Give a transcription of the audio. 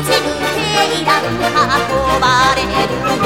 に落ちる鶏こ運ばれる